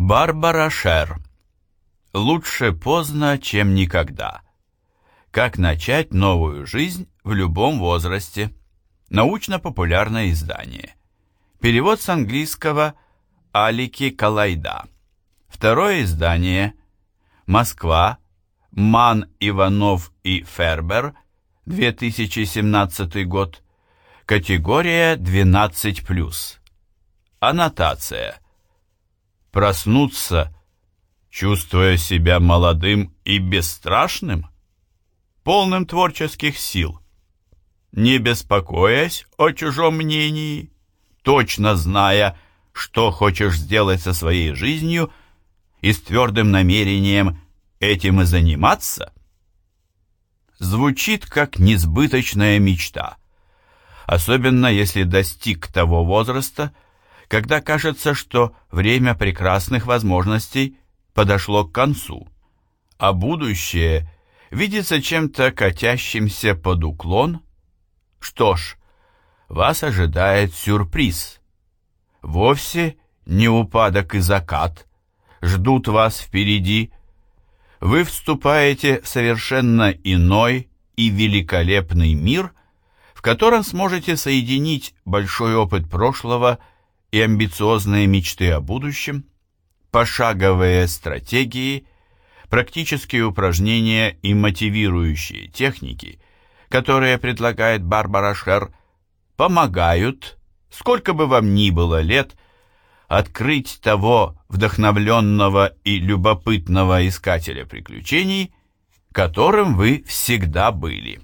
Барбара Шер. Лучше поздно, чем никогда. Как начать новую жизнь в любом возрасте. Научно-популярное издание. Перевод с английского Алики Калайда. Второе издание. Москва. Ман, Иванов и Фербер. 2017 год. Категория 12+. Аннотация. Проснуться, чувствуя себя молодым и бесстрашным, полным творческих сил, не беспокоясь о чужом мнении, точно зная, что хочешь сделать со своей жизнью и с твердым намерением этим и заниматься, звучит как несбыточная мечта, особенно если достиг того возраста, когда кажется, что время прекрасных возможностей подошло к концу, а будущее видится чем-то катящимся под уклон. Что ж, вас ожидает сюрприз. Вовсе не упадок и закат ждут вас впереди. Вы вступаете в совершенно иной и великолепный мир, в котором сможете соединить большой опыт прошлого и амбициозные мечты о будущем, пошаговые стратегии, практические упражнения и мотивирующие техники, которые предлагает Барбара Шер, помогают, сколько бы вам ни было лет, открыть того вдохновленного и любопытного искателя приключений, которым вы всегда были.